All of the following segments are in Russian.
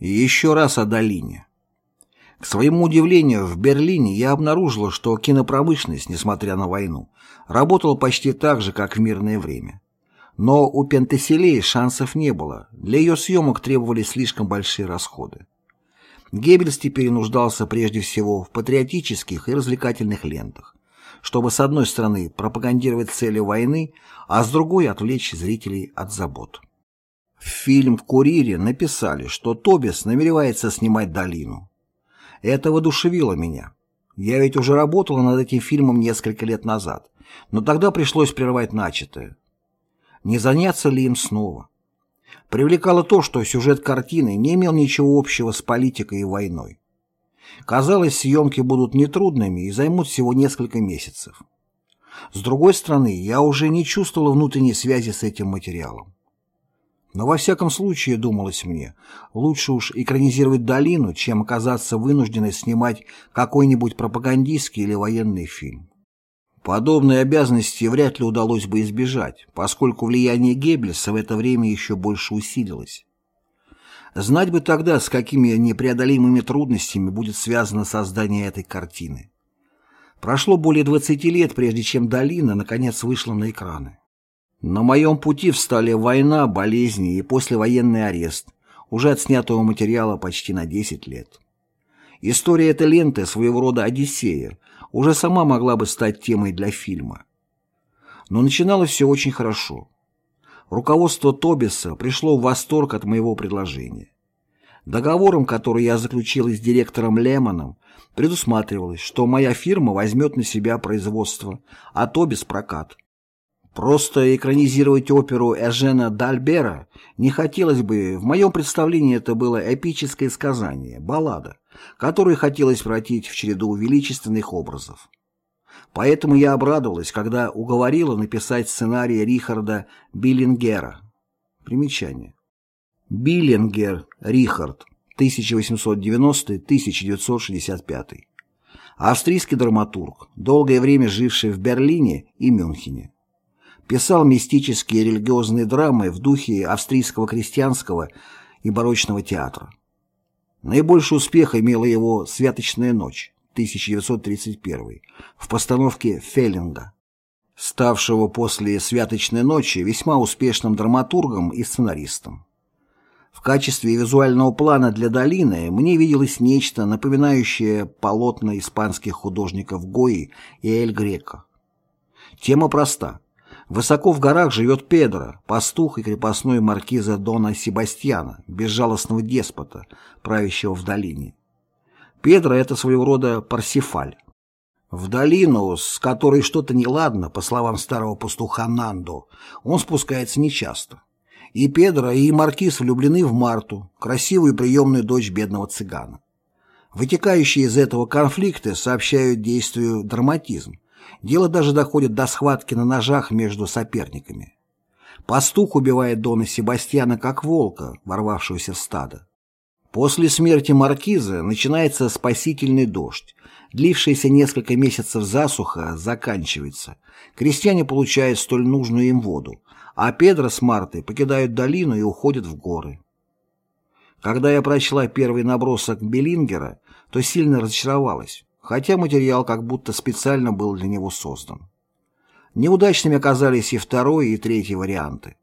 И еще раз о долине. К своему удивлению, в Берлине я обнаружила, что кинопромышленность, несмотря на войну, работала почти так же, как в мирное время. Но у Пентеселей шансов не было, для ее съемок требовались слишком большие расходы. Геббельс теперь нуждался прежде всего в патриотических и развлекательных лентах, чтобы с одной стороны пропагандировать цели войны, а с другой отвлечь зрителей от забот. В фильм в «Курире» написали, что Тобис намеревается снимать «Долину». Это воодушевило меня. Я ведь уже работала над этим фильмом несколько лет назад, но тогда пришлось прервать начатое. Не заняться ли им снова? Привлекало то, что сюжет картины не имел ничего общего с политикой и войной. Казалось, съемки будут нетрудными и займут всего несколько месяцев. С другой стороны, я уже не чувствовала внутренней связи с этим материалом. Но во всяком случае, думалось мне, лучше уж экранизировать «Долину», чем оказаться вынужденной снимать какой-нибудь пропагандистский или военный фильм. Подобной обязанности вряд ли удалось бы избежать, поскольку влияние Геббельса в это время еще больше усилилось. Знать бы тогда, с какими непреодолимыми трудностями будет связано создание этой картины. Прошло более 20 лет, прежде чем «Долина» наконец вышла на экраны. На моем пути встали война, болезни и послевоенный арест, уже отснятого материала почти на 10 лет. История этой ленты своего рода Одиссея уже сама могла бы стать темой для фильма. Но начиналось все очень хорошо. Руководство Тобиса пришло в восторг от моего предложения. Договором, который я заключил с директором Лемоном, предусматривалось, что моя фирма возьмет на себя производство, а Тобис – прокат. Просто экранизировать оперу Эжена Дальбера не хотелось бы, в моем представлении это было эпическое сказание, баллада, которую хотелось превратить в череду величественных образов. Поэтому я обрадовалась, когда уговорила написать сценарий Рихарда Биллингера. Примечание. Биллингер Рихард, 1890-1965. Австрийский драматург, долгое время живший в Берлине и Мюнхене писал мистические религиозные драмы в духе австрийского крестьянского и барочного театра. Наибольший успех имела его «Святочная ночь» 1931 в постановке Феллинга, ставшего после «Святочной ночи» весьма успешным драматургом и сценаристом. В качестве визуального плана для долины мне виделось нечто, напоминающее полотна испанских художников Гои и Эль Греко. Тема проста. Высоко в горах живет Педро, пастух и крепостной маркиза Дона Себастьяна, безжалостного деспота, правящего в долине. Педро — это своего рода Парсифаль. В долину, с которой что-то неладно, по словам старого пастуха Нандо, он спускается нечасто. И Педро, и Маркиз влюблены в Марту, красивую приемную дочь бедного цыгана. Вытекающие из этого конфликты сообщают действию драматизм, Дело даже доходит до схватки на ножах между соперниками. Пастух убивает Дона Себастьяна как волка, ворвавшегося в стадо. После смерти маркиза начинается спасительный дождь. Длившаяся несколько месяцев засуха заканчивается. Крестьяне получают столь нужную им воду, а Педро с Мартой покидают долину и уходят в горы. Когда я прочла первый набросок Беллингера, то сильно разочаровалась хотя материал как будто специально был для него создан. Неудачными оказались и второй, и третий варианты.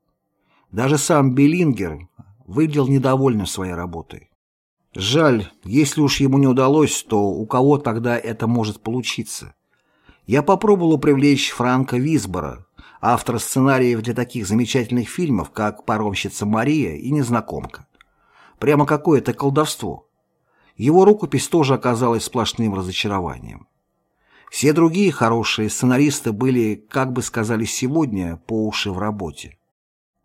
Даже сам Беллингер выглядел недовольным своей работой. Жаль, если уж ему не удалось, то у кого тогда это может получиться? Я попробовал привлечь Франка Висбора, автора сценариев для таких замечательных фильмов, как «Паромщица Мария» и «Незнакомка». Прямо какое-то колдовство. Его рукопись тоже оказалась сплошным разочарованием. Все другие хорошие сценаристы были, как бы сказали сегодня, по уши в работе.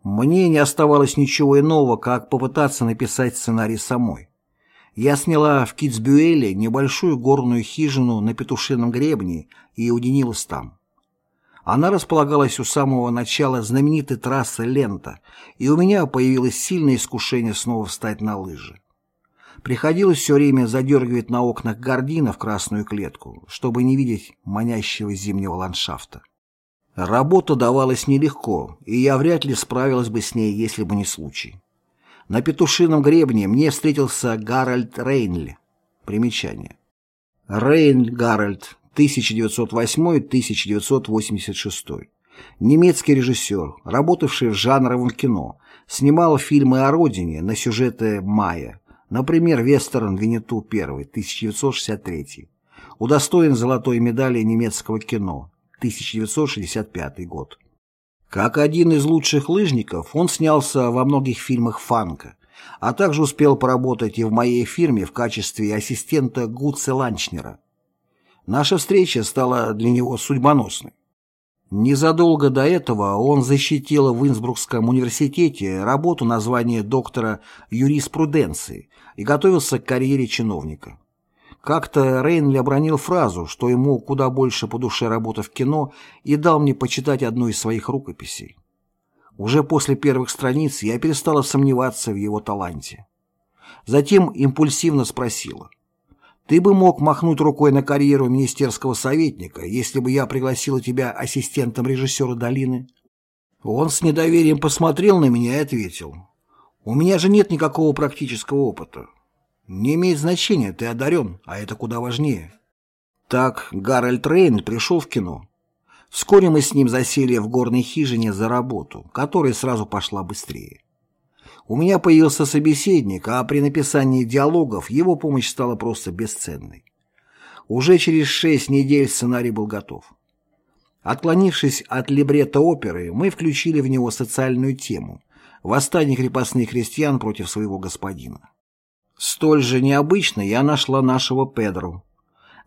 Мне не оставалось ничего иного, как попытаться написать сценарий самой. Я сняла в Китсбюэле небольшую горную хижину на Петушином гребне и уединилась там. Она располагалась у самого начала знаменитой трассы Лента, и у меня появилось сильное искушение снова встать на лыжи. Приходилось все время задергивать на окнах гардины в красную клетку, чтобы не видеть манящего зимнего ландшафта. Работа давалась нелегко, и я вряд ли справилась бы с ней, если бы не случай. На петушином гребне мне встретился Гарольд Рейнли. Примечание. Рейн Гарольд, 1908-1986. Немецкий режиссер, работавший в жанровом кино, снимал фильмы о родине на сюжеты Майя, например, вестерн «Винету I» 1963, удостоен золотой медали немецкого кино 1965 год. Как один из лучших лыжников, он снялся во многих фильмах фанка, а также успел поработать и в моей фирме в качестве ассистента Гудса Ланчнера. Наша встреча стала для него судьбоносной. Незадолго до этого он защитил в Инсбрукском университете работу на звание доктора юриспруденции и готовился к карьере чиновника. Как-то Рейнли обронил фразу, что ему куда больше по душе работа в кино, и дал мне почитать одну из своих рукописей. Уже после первых страниц я перестала сомневаться в его таланте. Затем импульсивно спросила – ты бы мог махнуть рукой на карьеру министерского советника, если бы я пригласила тебя ассистентом режиссера «Долины». Он с недоверием посмотрел на меня и ответил. «У меня же нет никакого практического опыта. Не имеет значения, ты одарен, а это куда важнее». Так Гарольд Рейн пришел в кино. Вскоре мы с ним засели в горной хижине за работу, которая сразу пошла быстрее. У меня появился собеседник, а при написании диалогов его помощь стала просто бесценной. Уже через шесть недель сценарий был готов. Отклонившись от либретто оперы, мы включили в него социальную тему – восстание крепостных крестьян против своего господина. Столь же необычно я нашла нашего Педро.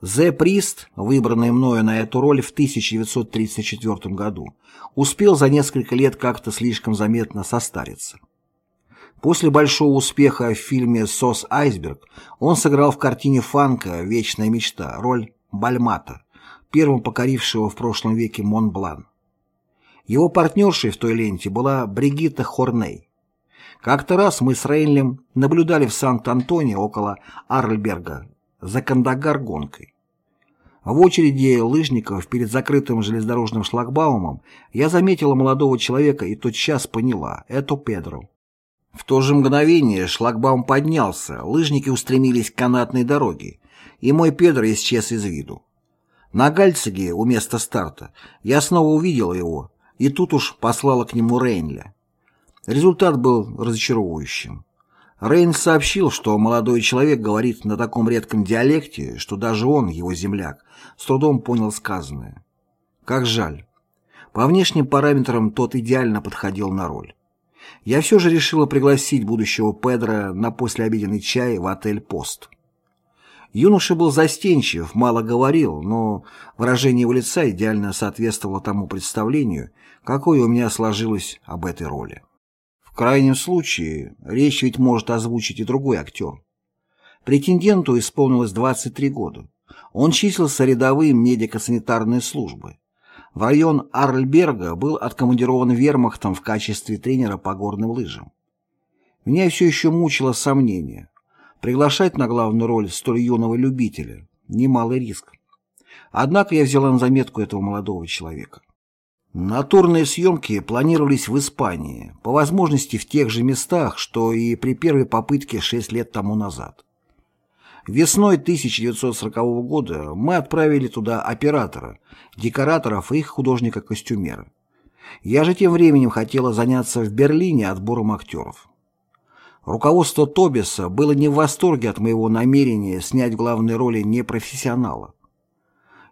Зе Прист, выбранный мною на эту роль в 1934 году, успел за несколько лет как-то слишком заметно состариться. После большого успеха в фильме «Сос Айсберг» он сыграл в картине Фанка «Вечная мечта» роль Бальмата, первым покорившего в прошлом веке Монблан. Его партнершей в той ленте была Бригитта Хорней. Как-то раз мы с Рейнлем наблюдали в Сант-Антоне около Арльберга за Кандагар-гонкой. В очереди лыжников перед закрытым железнодорожным шлагбаумом я заметила молодого человека и тотчас поняла – это Педро. В то же мгновение шлагбаум поднялся, лыжники устремились к канатной дороге, и мой Педро исчез из виду. На Гальциге, у места старта, я снова увидел его, и тут уж послала к нему Рейнля. Результат был разочаровывающим. Рейн сообщил, что молодой человек говорит на таком редком диалекте, что даже он, его земляк, с трудом понял сказанное. Как жаль. По внешним параметрам тот идеально подходил на роль я все же решила пригласить будущего Педро на послеобеденный чай в отель «Пост». Юноша был застенчив, мало говорил, но выражение его лица идеально соответствовало тому представлению, какое у меня сложилось об этой роли. В крайнем случае, речь ведь может озвучить и другой актер. Претенденту исполнилось 23 года. Он числился рядовым медико-санитарной службы. В район Арльберга был откомандирован вермахтом в качестве тренера по горным лыжам. Меня все еще мучило сомнение. Приглашать на главную роль столь юного любителя – немалый риск. Однако я взяла на заметку этого молодого человека. Натурные съемки планировались в Испании, по возможности в тех же местах, что и при первой попытке шесть лет тому назад. Весной 1940 года мы отправили туда оператора, декораторов и художника-костюмера. Я же тем временем хотела заняться в Берлине отбором актеров. Руководство Тобиса было не в восторге от моего намерения снять в главной роли непрофессионала.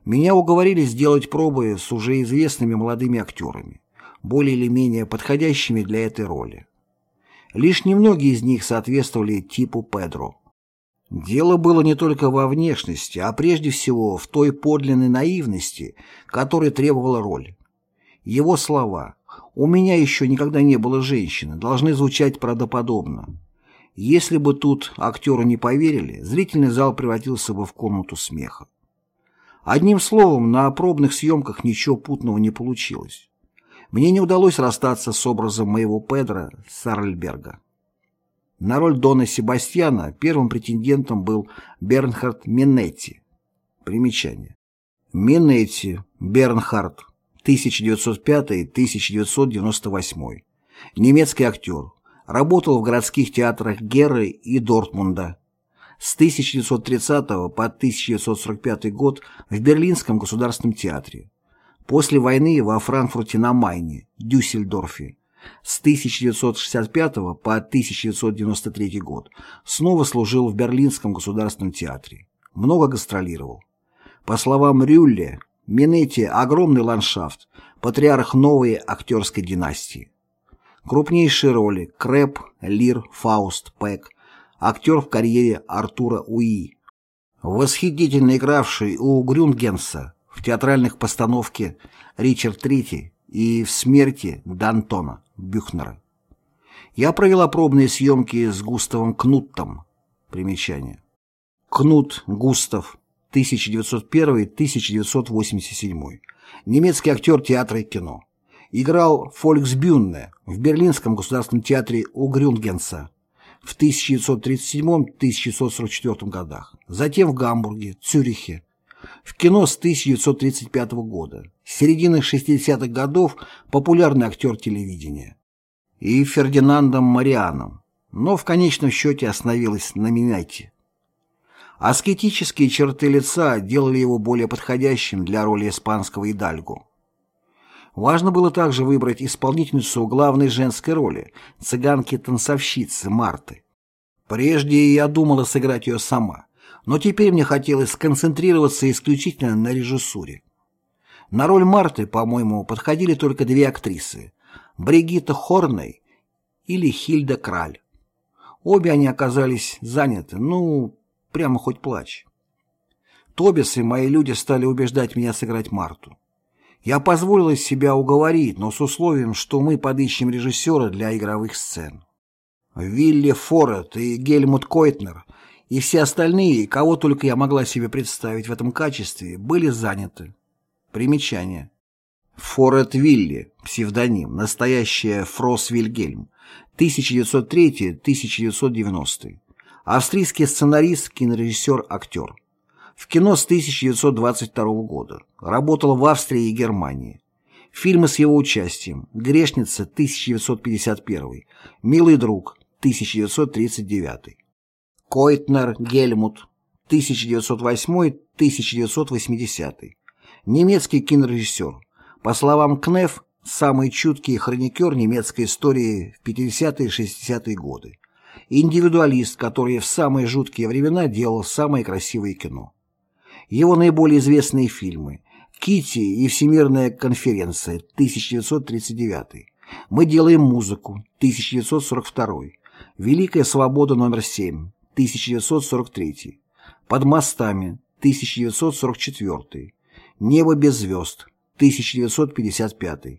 Меня уговорили сделать пробы с уже известными молодыми актерами, более или менее подходящими для этой роли. Лишь немногие из них соответствовали типу Педро. Дело было не только во внешности, а прежде всего в той подлинной наивности, которой требовала роль. Его слова «У меня еще никогда не было женщины» должны звучать правдоподобно. Если бы тут актеру не поверили, зрительный зал превратился бы в комнату смеха. Одним словом, на пробных съемках ничего путного не получилось. Мне не удалось расстаться с образом моего Педра Сарльберга. На роль Дона Себастьяна первым претендентом был Бернхард Минетти. Примечание. Минетти, Бернхард, 1905-1998. Немецкий актер. Работал в городских театрах Герры и Дортмунда. С 1930 по 1945 год в Берлинском государственном театре. После войны во Франкфурте на Майне, Дюссельдорфе. С 1965 по 1993 год снова служил в Берлинском государственном театре. Много гастролировал. По словам Рюлле, Минетти – огромный ландшафт, патриарх новой актерской династии. Крупнейшие роли – Крэп, Лир, Фауст, Пэк, актер в карьере Артура Уи, восхитительно игравший у Грюнгенса в театральных постановке «Ричард III» и «В смерти» Д'Антона Бюхнера. Я провела пробные съемки с Густавом Кнуттом. Примечание. Кнут Густав, 1901-1987. Немецкий актер театра и кино. Играл Фольксбюнне в Берлинском государственном театре у Грюнгенса в 1937-1944 годах, затем в Гамбурге, Цюрихе, в кино с 1935 года, с середины 60-х годов популярный актер телевидения, и Фердинандом Марианом, но в конечном счете остановилась на Минайте. Аскетические черты лица делали его более подходящим для роли испанского Идальго. Важно было также выбрать исполнительницу главной женской роли, цыганки-танцовщицы Марты. Прежде я думала сыграть ее сама, но теперь мне хотелось сконцентрироваться исключительно на режиссуре. На роль Марты, по-моему, подходили только две актрисы – Бригитта Хорней или Хильда Краль. Обе они оказались заняты, ну, прямо хоть плачь. Тобис и мои люди стали убеждать меня сыграть Марту. Я позволила себя уговорить, но с условием, что мы подыщем режиссера для игровых сцен. Вилли Форет и Гельмут Койтнер и все остальные, кого только я могла себе представить в этом качестве, были заняты. Примечание. Форет Вилли, псевдоним, настоящая Фрос Вильгельм, 1903-1990. Австрийский сценарист, кинорежиссер, актер. В кино с 1922 года. Работал в Австрии и Германии. Фильмы с его участием. «Грешница» 1951. «Милый друг» 1939. Койтнер Гельмут 1908-1980. Немецкий кинорежиссер. По словам Кнеф, самый чуткий хроникер немецкой истории в 50-е и 60-е годы. Индивидуалист, который в самые жуткие времена делал самое красивое кино. Его наиболее известные фильмы «Китти» и «Всемирная конференция» 1939, «Мы делаем музыку» 1942, «Великая свобода номер 7» 1943, «Под мостами» 1944, «Небо без звезд» 1955,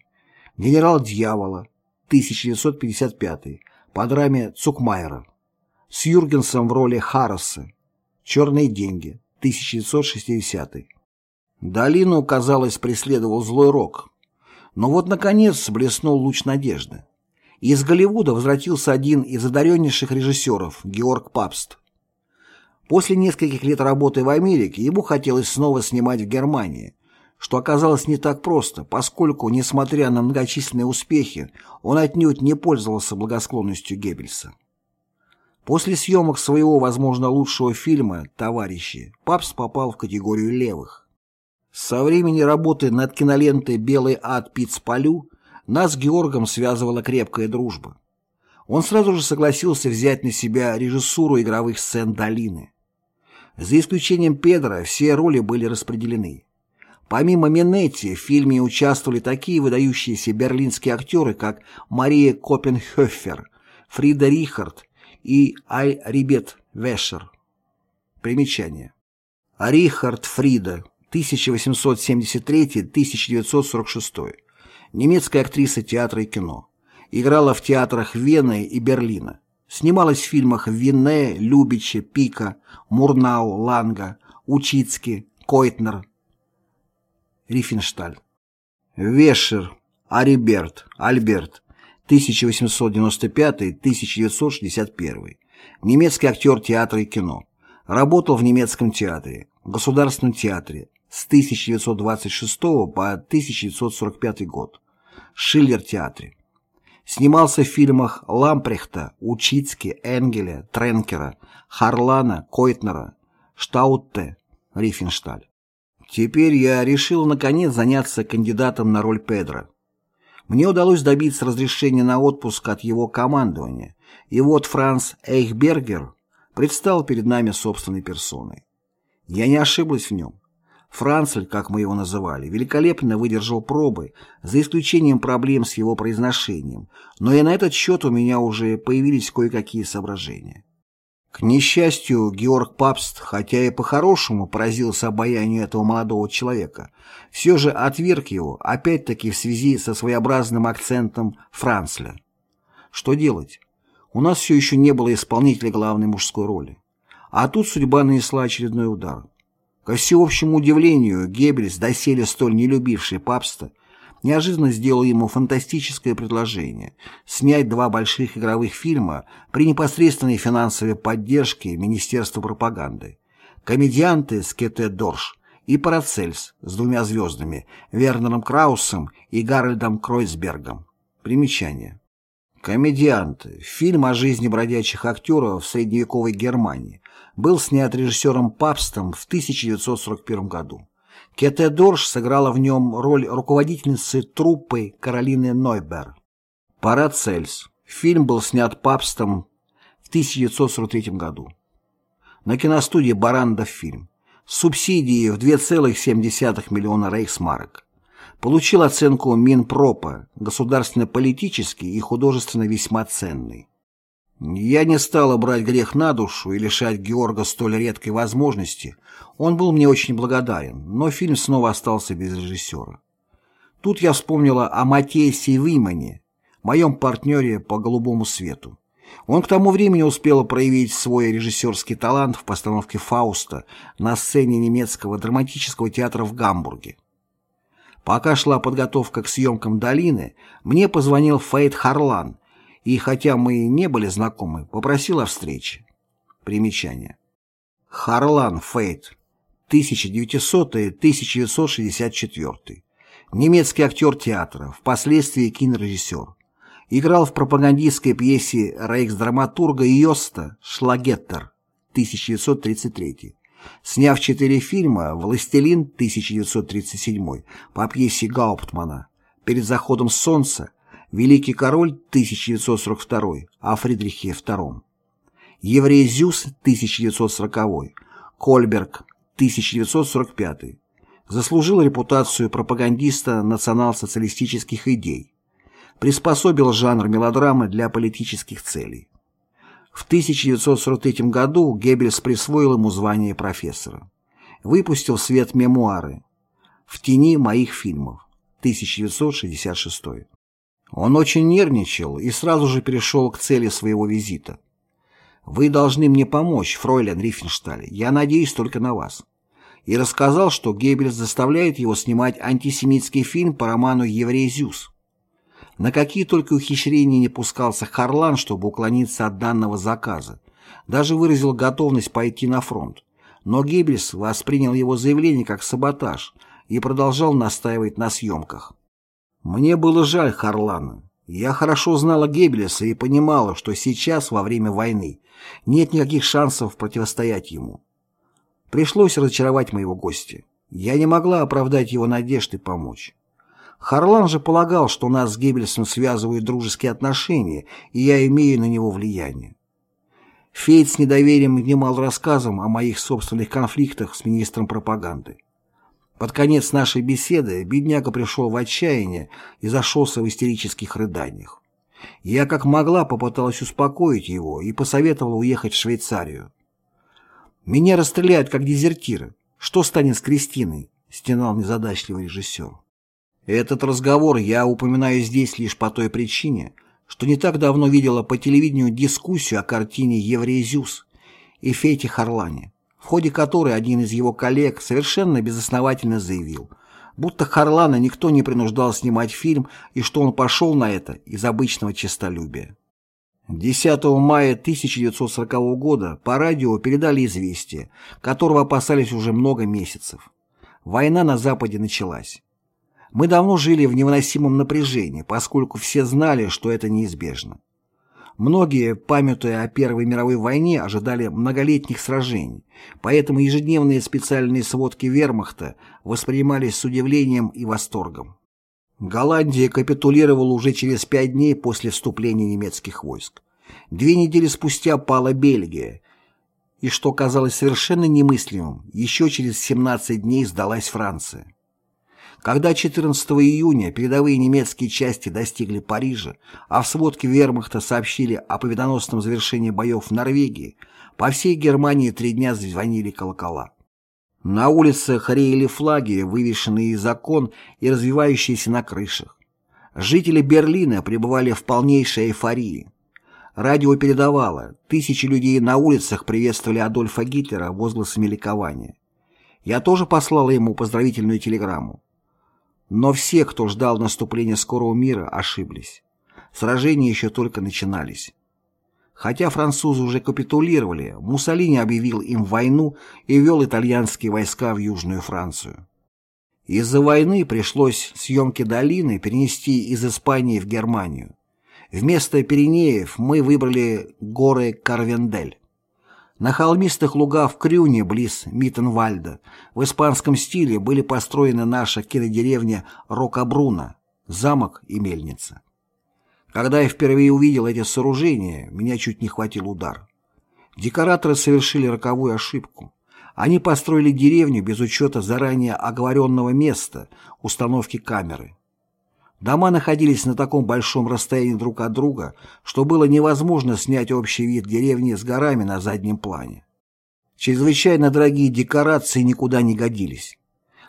«Генерал дьявола» 1955 по драме Цукмайера, с Юргенсом в роли Харроса, «Черные деньги» 1960. Долину, казалось, преследовал злой рок. Но вот, наконец, блеснул луч надежды. Из Голливуда возвратился один из одареннейших режиссеров, Георг Папст. После нескольких лет работы в Америке ему хотелось снова снимать в Германии, что оказалось не так просто, поскольку, несмотря на многочисленные успехи, он отнюдь не пользовался благосклонностью Геббельса. После съемок своего, возможно, лучшего фильма «Товарищи» Папс попал в категорию левых. Со времени работы над кинолентой «Белый ад Пицполю» нас с Георгом связывала крепкая дружба. Он сразу же согласился взять на себя режиссуру игровых сцен «Долины». За исключением Педро, все роли были распределены. Помимо Минетти в фильме участвовали такие выдающиеся берлинские актеры, как Мария Копенхёфер, Фрида Рихард и Рибет Вешер. Примечание. Рихард Фрида, 1873-1946. Немецкая актриса театра и кино. Играла в театрах Вены и Берлина. Снималась в фильмах Винне, Любиче, Пика, Мурнау, Ланга, Учицки, Койтнер, Рифеншталь. Вешер, Ариберт, Альберт, 1895-1961. Немецкий актер театра и кино. Работал в немецком театре, Государственном театре с 1926 по 1945 год. Шиллер театре. Снимался в фильмах Лампрехта, Учицки, Энгеля, Тренкера, Харлана, Койтнера, Штаутте, Рифеншталь. Теперь я решил наконец заняться кандидатом на роль Педро. Мне удалось добиться разрешения на отпуск от его командования, и вот Франц Эйхбергер предстал перед нами собственной персоной. Я не ошиблась в нем. Францель, как мы его называли, великолепно выдержал пробы, за исключением проблем с его произношением, но и на этот счет у меня уже появились кое-какие соображения. К несчастью, Георг Папст, хотя и по-хорошему поразился обаянию этого молодого человека, все же отверг его, опять-таки в связи со своеобразным акцентом Францля. Что делать? У нас все еще не было исполнителя главной мужской роли. А тут судьба нанесла очередной удар. Ко всеобщему удивлению, Геббельс, доселе столь не любивший папста, неожиданно сделал ему фантастическое предложение снять два больших игровых фильма при непосредственной финансовой поддержке Министерства пропаганды «Комедианты» с Кете Дорш и «Парацельс» с двумя звездами Вернером Краусом и Гарольдом Кройсбергом. Примечание. «Комедианты» — фильм о жизни бродячих актеров в средневековой Германии, был снят режиссером Папстом в 1941 году. Кете Дорш сыграла в нем роль руководительницы труппы Каролины Нойбер. «Парацельс» фильм был снят Папстом в 1943 году. На киностудии «Барандов фильм» субсидии в 2,7 миллиона рейхсмарок получил оценку Минпропа, государственно-политический и художественно весьма ценный. Я не стала брать грех на душу и лишать Георга столь редкой возможности. Он был мне очень благодарен, но фильм снова остался без режиссера. Тут я вспомнила о Матейсе Вимане, моем партнере по «Голубому свету». Он к тому времени успел проявить свой режиссерский талант в постановке «Фауста» на сцене немецкого драматического театра в Гамбурге. Пока шла подготовка к съемкам «Долины», мне позвонил Фейт Харлан, и, хотя мы не были знакомы, попросил о встрече. Примечание. Харлан Фейт, 1900-1964. Немецкий актер театра, впоследствии кинорежиссер. Играл в пропагандистской пьесе рейхсдраматурга Йоста «Шлагеттер» 1933 сняв четыре фильма «Властелин» 1937 по пьесе Гауптмана, «Перед заходом солнца», «Великий король» 1942 о Фридрихе II, «Еврей Зюс» 1940 Кольберг 1945 заслужил репутацию пропагандиста национал-социалистических идей, приспособил жанр мелодрамы для политических целей. В 1943 году Геббельс присвоил ему звание профессора. Выпустил в свет мемуары «В тени моих фильмов» 1966. Он очень нервничал и сразу же перешел к цели своего визита. «Вы должны мне помочь, фройлен Рифеншталь, я надеюсь только на вас». И рассказал, что Геббельс заставляет его снимать антисемитский фильм по роману «Еврей Зюс». На какие только ухищрения не пускался Харлан, чтобы уклониться от данного заказа. Даже выразил готовность пойти на фронт. Но Геббельс воспринял его заявление как саботаж и продолжал настаивать на съемках. Мне было жаль Харлана. Я хорошо знала Геббельса и понимала, что сейчас, во время войны, нет никаких шансов противостоять ему. Пришлось разочаровать моего гостя. Я не могла оправдать его надежды помочь. Харлан же полагал, что нас с Геббельсом связывают дружеские отношения, и я имею на него влияние. Фейт с недоверием внимал рассказам о моих собственных конфликтах с министром пропаганды. Под конец нашей беседы бедняга пришел в отчаяние и зашелся в истерических рыданиях. Я как могла попыталась успокоить его и посоветовала уехать в Швейцарию. «Меня расстреляют как дезертира. Что станет с Кристиной?» — стенал незадачливый режиссер. Этот разговор я упоминаю здесь лишь по той причине, что не так давно видела по телевидению дискуссию о картине «Еврей Зюс» и Фейте Харлане, в ходе которой один из его коллег совершенно безосновательно заявил, будто Харлана никто не принуждал снимать фильм и что он пошел на это из обычного честолюбия. 10 мая 1940 года по радио передали известие, которого опасались уже много месяцев. Война на Западе началась. Мы давно жили в невыносимом напряжении, поскольку все знали, что это неизбежно. Многие, памятуя о Первой мировой войне, ожидали многолетних сражений, поэтому ежедневные специальные сводки вермахта воспринимались с удивлением и восторгом. Голландия капитулировала уже через пять дней после вступления немецких войск. Две недели спустя пала Бельгия, и, что казалось совершенно немыслимым, еще через 17 дней сдалась Франция. Когда 14 июня передовые немецкие части достигли Парижа, а в сводке вермахта сообщили о победоносном завершении боев в Норвегии, по всей Германии три дня звонили колокола. На улицах реяли флаги, вывешенные из окон и развивающиеся на крышах. Жители Берлина пребывали в полнейшей эйфории. Радио передавало, тысячи людей на улицах приветствовали Адольфа Гитлера возгласами ликования. Я тоже послала ему поздравительную телеграмму. Но все, кто ждал наступления скорого мира, ошиблись. Сражения еще только начинались. Хотя французы уже капитулировали, Муссолини объявил им войну и ввел итальянские войска в Южную Францию. Из-за войны пришлось съемки долины перенести из Испании в Германию. Вместо Пиренеев мы выбрали горы Карвендель. На холмистых лугах в Крюне, близ Миттенвальда, в испанском стиле были построены наша кинодеревня Рокабруна, замок и мельница. Когда я впервые увидел эти сооружения, меня чуть не хватил удар. Декораторы совершили роковую ошибку. Они построили деревню без учета заранее оговоренного места установки камеры. Дома находились на таком большом расстоянии друг от друга, что было невозможно снять общий вид деревни с горами на заднем плане. Чрезвычайно дорогие декорации никуда не годились.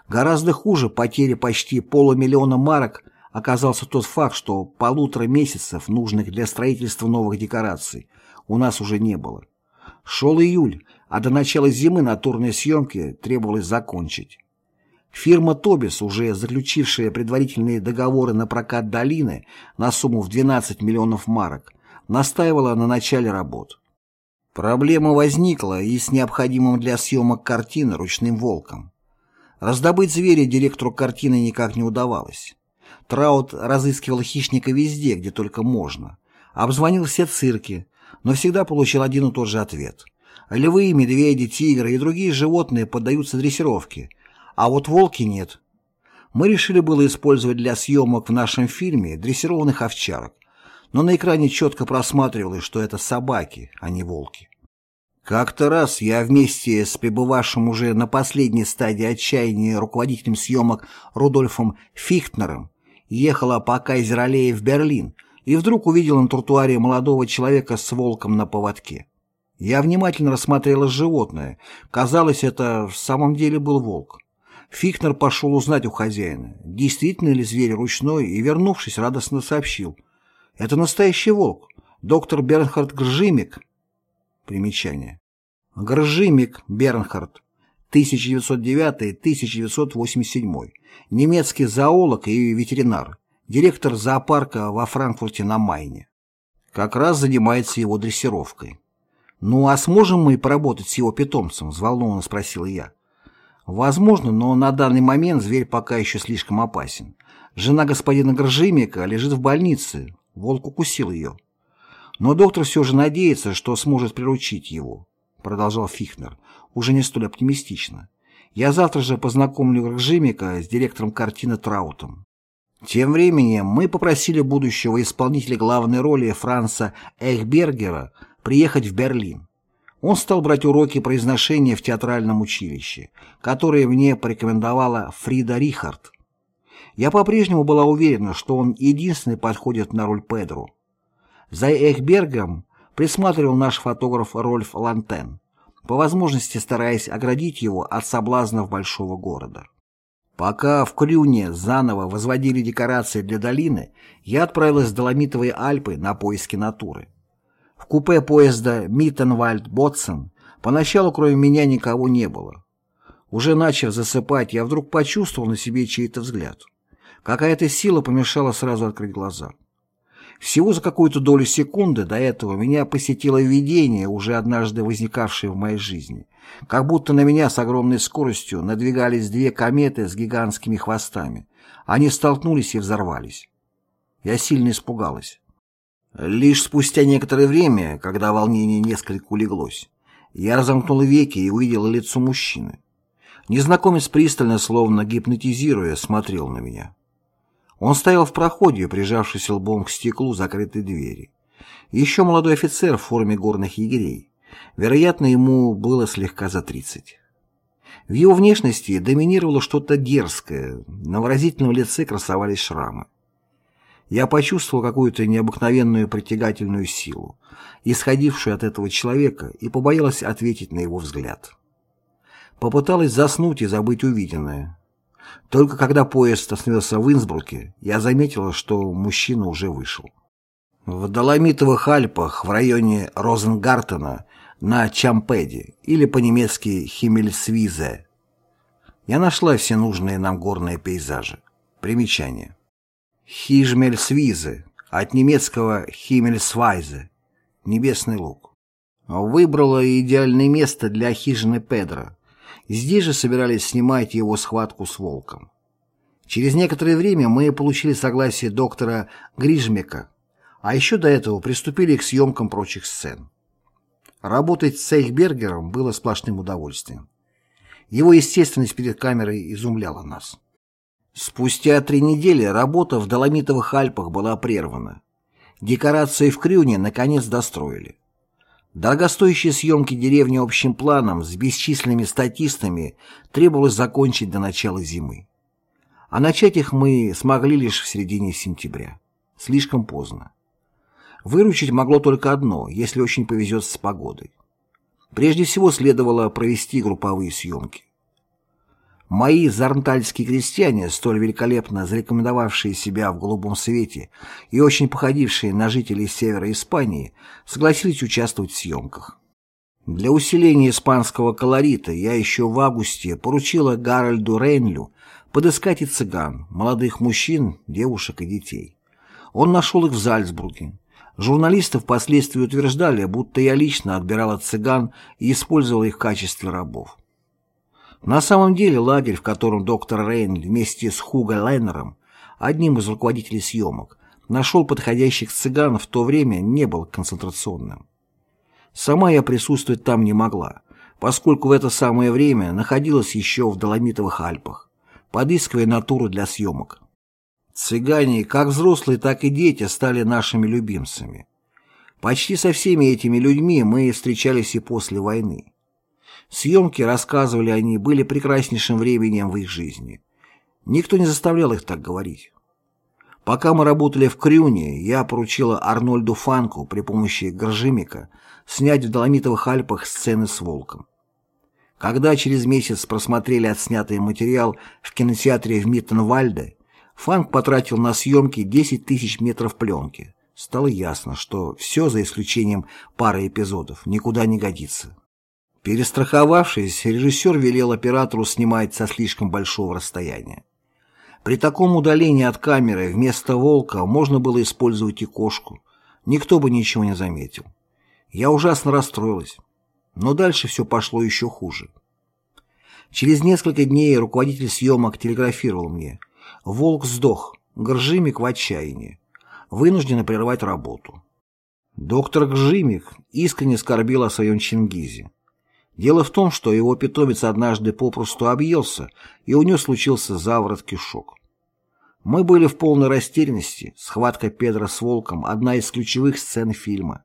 Гораздо хуже потери почти полумиллиона марок оказался тот факт, что полутора месяцев, нужных для строительства новых декораций, у нас уже не было. Шел июль, а до начала зимы натурные съемки требовалось закончить. Фирма «Тобис», уже заключившая предварительные договоры на прокат долины на сумму в 12 миллионов марок, настаивала на начале работ. Проблема возникла и с необходимым для съемок картины ручным волком. Раздобыть зверя директору картины никак не удавалось. Траут разыскивал хищника везде, где только можно. Обзвонил все цирки, но всегда получил один и тот же ответ. Львы, медведи, тигры и другие животные поддаются дрессировке, а вот волки нет. Мы решили было использовать для съемок в нашем фильме дрессированных овчарок, но на экране четко просматривалось, что это собаки, а не волки. Как-то раз я вместе с пребывавшим уже на последней стадии отчаяния руководителем съемок Рудольфом Фихтнером ехала по Кайзер-аллее в Берлин и вдруг увидела на тротуаре молодого человека с волком на поводке. Я внимательно рассмотрела животное. Казалось, это в самом деле был волк. Фихнер пошел узнать у хозяина, действительно ли зверь ручной, и, вернувшись, радостно сообщил. «Это настоящий волк, доктор Бернхард Гржимик». Примечание. Гржимик Бернхард, 1909-1987, немецкий зоолог и ветеринар, директор зоопарка во Франкфурте на Майне. Как раз занимается его дрессировкой. «Ну а сможем мы поработать с его питомцем?» – взволнованно спросил я. Возможно, но на данный момент зверь пока еще слишком опасен. Жена господина Гржимика лежит в больнице, волк укусил ее. Но доктор все же надеется, что сможет приручить его, продолжал Фихнер, уже не столь оптимистично. Я завтра же познакомлю Гржимика с директором картины Траутом. Тем временем мы попросили будущего исполнителя главной роли Франца Эхбергера приехать в Берлин. Он стал брать уроки произношения в театральном училище, которые мне порекомендовала Фрида Рихард. Я по-прежнему была уверена, что он единственный подходит на роль Педро. За Эхбергом присматривал наш фотограф Рольф Лантен, по возможности стараясь оградить его от соблазнов большого города. Пока в Крюне заново возводили декорации для долины, я отправилась в Доломитовые Альпы на поиски натуры. В купе поезда Миттенвальд-Ботсен поначалу кроме меня никого не было. Уже начав засыпать, я вдруг почувствовал на себе чей-то взгляд. Какая-то сила помешала сразу открыть глаза. Всего за какую-то долю секунды до этого меня посетило видение, уже однажды возникавшее в моей жизни. Как будто на меня с огромной скоростью надвигались две кометы с гигантскими хвостами, Они столкнулись и взорвались. Я сильно испугалась. Лишь спустя некоторое время, когда волнение несколько улеглось, я разомкнула веки и увидела лицо мужчины. Незнакомец пристально, словно гипнотизируя, смотрел на меня. Он стоял в проходе, прижавшись лбом к стеклу закрытой двери. Еще молодой офицер в форме горных егерей. Вероятно, ему было слегка за тридцать. В его внешности доминировало что-то дерзкое, на выразительном лице красовались шрамы. Я почувствовал какую-то необыкновенную притягательную силу, исходившую от этого человека, и побоялась ответить на его взгляд. Попыталась заснуть и забыть увиденное. Только когда поезд остановился в Инсбруке, я заметила, что мужчина уже вышел. В Доломитовых Альпах в районе Розенгартена на Чампеде или по-немецки Химмельсвизе я нашла все нужные нам горные пейзажи. Примечание. Хижмельсвизе от немецкого Химмельсвайзе небесный луг. Выбрала идеальное место для хижины Педро, Здесь же собирались снимать его схватку с волком. Через некоторое время мы получили согласие доктора Грижмека, а еще до этого приступили к съемкам прочих сцен. Работать с Эйхбергером было сплошным удовольствием. Его естественность перед камерой изумляла нас. Спустя три недели работа в Доломитовых Альпах была прервана. Декорации в Крюне наконец достроили. Дорогостоящие съемки деревни общим планом с бесчисленными статистами требовалось закончить до начала зимы. А начать их мы смогли лишь в середине сентября. Слишком поздно. Выручить могло только одно, если очень повезет с погодой. Прежде всего следовало провести групповые съемки. Мои зарнтальские крестьяне, столь великолепно зарекомендовавшие себя в голубом свете и очень походившие на жителей севера Испании, согласились участвовать в съемках. Для усиления испанского колорита я еще в августе поручила Гарольду Рейнлю подыскать и цыган, молодых мужчин, девушек и детей. Он нашел их в Зальцбурге. Журналисты впоследствии утверждали, будто я лично отбирала цыган и использовала их в качестве рабов. На самом деле лагерь, в котором доктор Рейн вместе с Хуго Леннером, одним из руководителей съемок, нашел подходящих цыган в то время, не был концентрационным. Сама я присутствовать там не могла, поскольку в это самое время находилась еще в Доломитовых Альпах, подыскивая натуру для съемок. Цыгане, как взрослые, так и дети, стали нашими любимцами. Почти со всеми этими людьми мы встречались и после войны. Съемки, рассказывали они, были прекраснейшим временем в их жизни. Никто не заставлял их так говорить. Пока мы работали в Крюне, я поручила Арнольду Фанку при помощи Горжимика снять в Доломитовых Альпах сцены с волком. Когда через месяц просмотрели отснятый материал в кинотеатре в Миттенвальде, Фанк потратил на съемки 10 тысяч метров пленки. Стало ясно, что все, за исключением пары эпизодов, никуда не годится. Перестраховавшись, режиссер велел оператору снимать со слишком большого расстояния. При таком удалении от камеры вместо волка можно было использовать и кошку. Никто бы ничего не заметил. Я ужасно расстроилась. Но дальше все пошло еще хуже. Через несколько дней руководитель съемок телеграфировал мне. Волк сдох, Гржимик в отчаянии. Вынуждены прервать работу. Доктор Гржимик искренне скорбил о своем Чингизе. Дело в том, что его питомец однажды попросту объелся, и у него случился заворот кишок. Мы были в полной растерянности, схватка Педро с волком – одна из ключевых сцен фильма.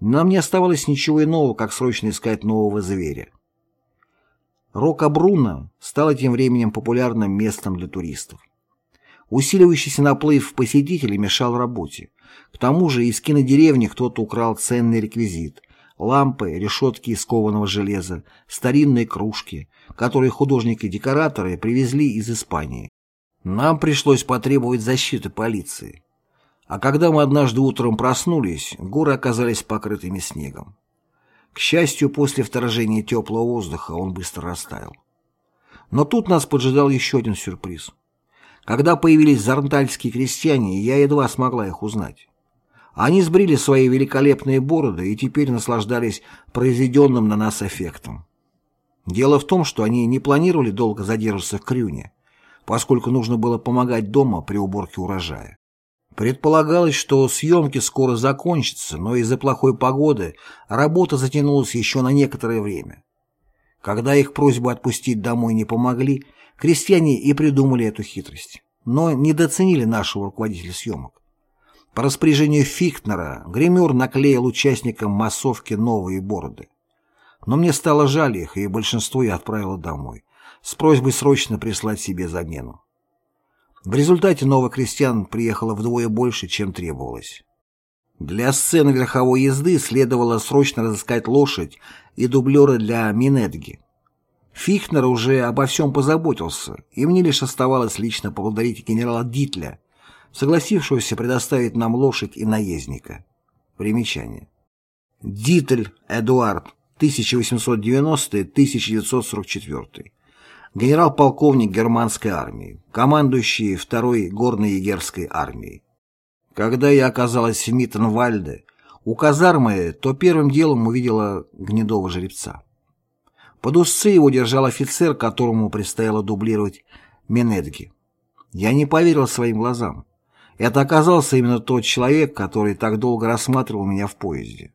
Нам не оставалось ничего иного, как срочно искать нового зверя. Рока Бруно стала тем временем популярным местом для туристов. Усиливающийся наплыв посетителей мешал работе. К тому же из кинодеревни кто-то украл ценный реквизит, лампы, решетки из кованого железа, старинные кружки, которые художники-декораторы привезли из Испании. Нам пришлось потребовать защиты полиции. А когда мы однажды утром проснулись, горы оказались покрытыми снегом. К счастью, после вторжения теплого воздуха он быстро растаял. Но тут нас поджидал еще один сюрприз. Когда появились зарнтальские крестьяне, я едва смогла их узнать. Они сбрили свои великолепные бороды и теперь наслаждались произведенным на нас эффектом. Дело в том, что они не планировали долго задерживаться в Крюне. поскольку нужно было помогать дома при уборке урожая. Предполагалось, что съемки скоро закончатся, но из-за плохой погоды работа затянулась еще на некоторое время. Когда их просьбу отпустить домой не помогли, крестьяне и придумали эту хитрость, но недооценили нашего руководителя съемок. По распоряжению Фихтнера гример наклеил участникам массовки новые бороды. Но мне стало жаль их, и большинство я отправила домой, с просьбой срочно прислать себе замену. В результате новых крестьян приехало вдвое больше, чем требовалось. Для сцены верховой езды следовало срочно разыскать лошадь и дублера для Минетги. Фихнер уже обо всем позаботился, и мне лишь оставалось лично поблагодарить генерала Дитля, согласившегося предоставить нам лошадь и наездника. Примечание. Дитль Эдуард, 1890-1944 генерал-полковник германской армии, командующий второй горно-егерской армией. Когда я оказалась в Миттенвальде, у казармы, то первым делом увидела гнедого жеребца. Под узцы его держал офицер, которому предстояло дублировать Менедги. Я не поверил своим глазам. Это оказался именно тот человек, который так долго рассматривал меня в поезде.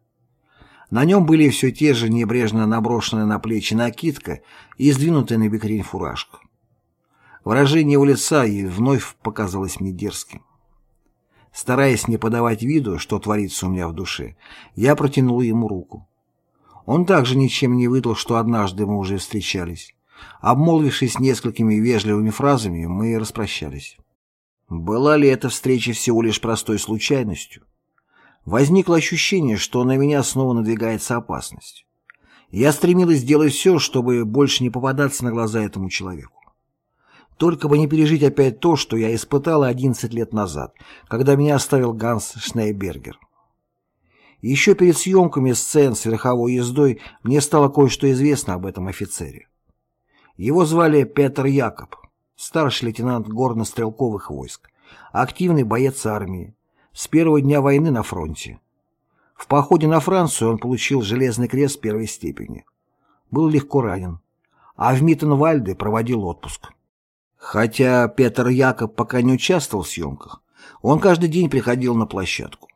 На нем были все те же небрежно наброшенная на плечи накидка и сдвинутая на бекрень фуражка. Выражение его лица и вновь показалось мне дерзким. Стараясь не подавать виду, что творится у меня в душе, я протянул ему руку. Он также ничем не выдал, что однажды мы уже встречались. Обмолвившись несколькими вежливыми фразами, мы распрощались. Была ли эта встреча всего лишь простой случайностью? Возникло ощущение, что на меня снова надвигается опасность. Я стремилась сделать все, чтобы больше не попадаться на глаза этому человеку. Только бы не пережить опять то, что я испытала 11 лет назад, когда меня оставил Ганс Шнейбергер. Еще перед съемками сцен с верховой ездой мне стало кое-что известно об этом офицере. Его звали Петр Якоб, старший лейтенант горно-стрелковых войск, активный боец армии, с первого дня войны на фронте. В походе на Францию он получил железный крест первой степени. Был легко ранен, а в Миттенвальде проводил отпуск. Хотя Петр Якоб пока не участвовал в съемках, он каждый день приходил на площадку.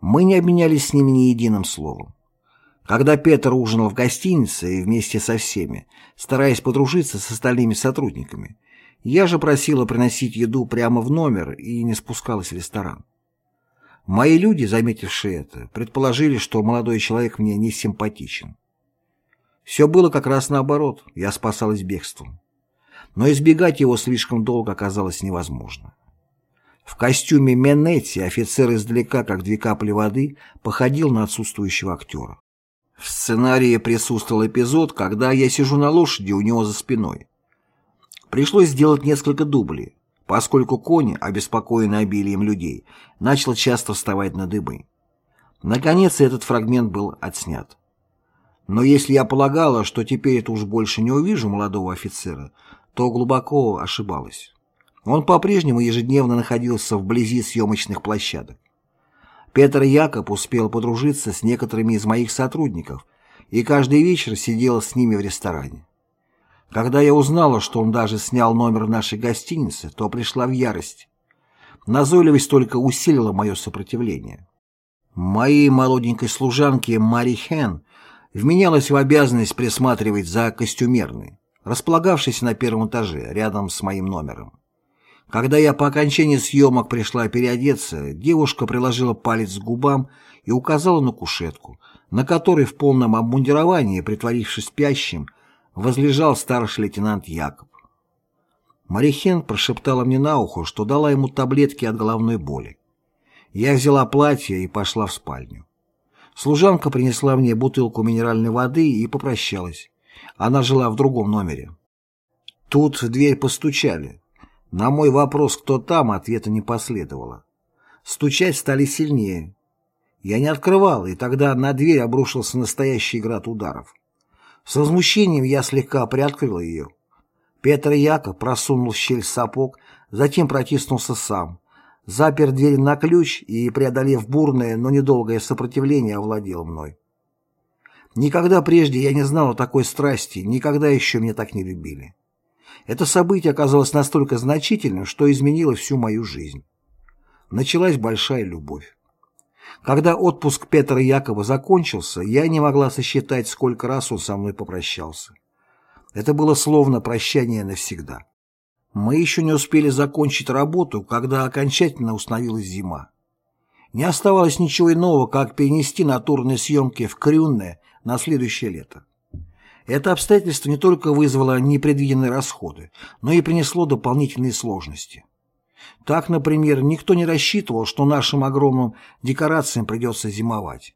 Мы не обменялись с ними ни единым словом. Когда Петр ужинал в гостинице и вместе со всеми, стараясь подружиться с остальными сотрудниками, я же просила приносить еду прямо в номер и не спускалась в ресторан. Мои люди, заметившие это, предположили, что молодой человек мне не симпатичен. Все было как раз наоборот, я спасалась бегством. Но избегать его слишком долго оказалось невозможно. В костюме Менетти офицер издалека, как две капли воды, походил на отсутствующего актера. В сценарии присутствовал эпизод, когда я сижу на лошади у него за спиной. Пришлось сделать несколько дублей, поскольку конь, обеспокоенный обилием людей, начал часто вставать на дыбы. Наконец этот фрагмент был отснят. Но если я полагала, что теперь это уж больше не увижу молодого офицера, то глубоко ошибалась. Он по-прежнему ежедневно находился вблизи съемочных площадок. Петр Якоб успел подружиться с некоторыми из моих сотрудников и каждый вечер сидел с ними в ресторане. Когда я узнала, что он даже снял номер в нашей гостинице, то пришла в ярость. Назойливость только усилила мое сопротивление. Моей молоденькой служанке Мари Хен вменялась в обязанность присматривать за костюмерной, располагавшейся на первом этаже, рядом с моим номером. Когда я по окончании съемок пришла переодеться, девушка приложила палец к губам и указала на кушетку, на которой в полном обмундировании, притворившись спящим, возлежал старший лейтенант Якоб. Марихен прошептала мне на ухо, что дала ему таблетки от головной боли. Я взяла платье и пошла в спальню. Служанка принесла мне бутылку минеральной воды и попрощалась. Она жила в другом номере. Тут в дверь постучали. На мой вопрос, кто там, ответа не последовало. Стучать стали сильнее. Я не открывал, и тогда на дверь обрушился настоящий град ударов. С возмущением я слегка приоткрыл ее. Петр Яков просунул в щель сапог, затем протиснулся сам, запер дверь на ключ и, преодолев бурное, но недолгое сопротивление, овладел мной. Никогда прежде я не знал такой страсти, никогда еще меня так не любили. Это событие оказалось настолько значительным, что изменило всю мою жизнь. Началась большая любовь. Когда отпуск Петра Якова закончился, я не могла сосчитать, сколько раз он со мной попрощался. Это было словно прощание навсегда. Мы еще не успели закончить работу, когда окончательно установилась зима. Не оставалось ничего иного, как перенести натурные съемки в Крюнне на следующее лето. Это обстоятельство не только вызвало непредвиденные расходы, но и принесло дополнительные сложности. Так, например, никто не рассчитывал, что нашим огромным декорациям придется зимовать.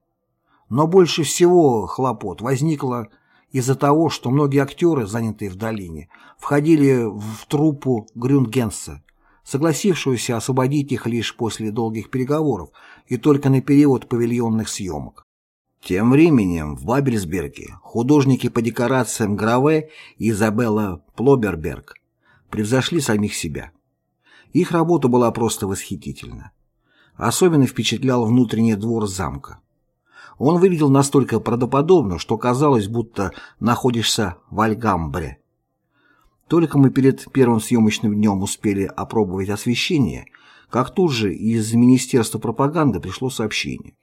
Но больше всего хлопот возникло из-за того, что многие актеры, занятые в долине, входили в труппу Грюнгенса, согласившуюся освободить их лишь после долгих переговоров и только на период павильонных съемок. Тем временем в Бабельсберге художники по декорациям Граве и Изабелла Плоберберг превзошли самих себя. Их работа была просто восхитительна. Особенно впечатлял внутренний двор замка. Он выглядел настолько правдоподобно, что казалось, будто находишься в Альгамбре. Только мы перед первым съемочным днем успели опробовать освещение, как тут же из Министерства пропаганды пришло сообщение,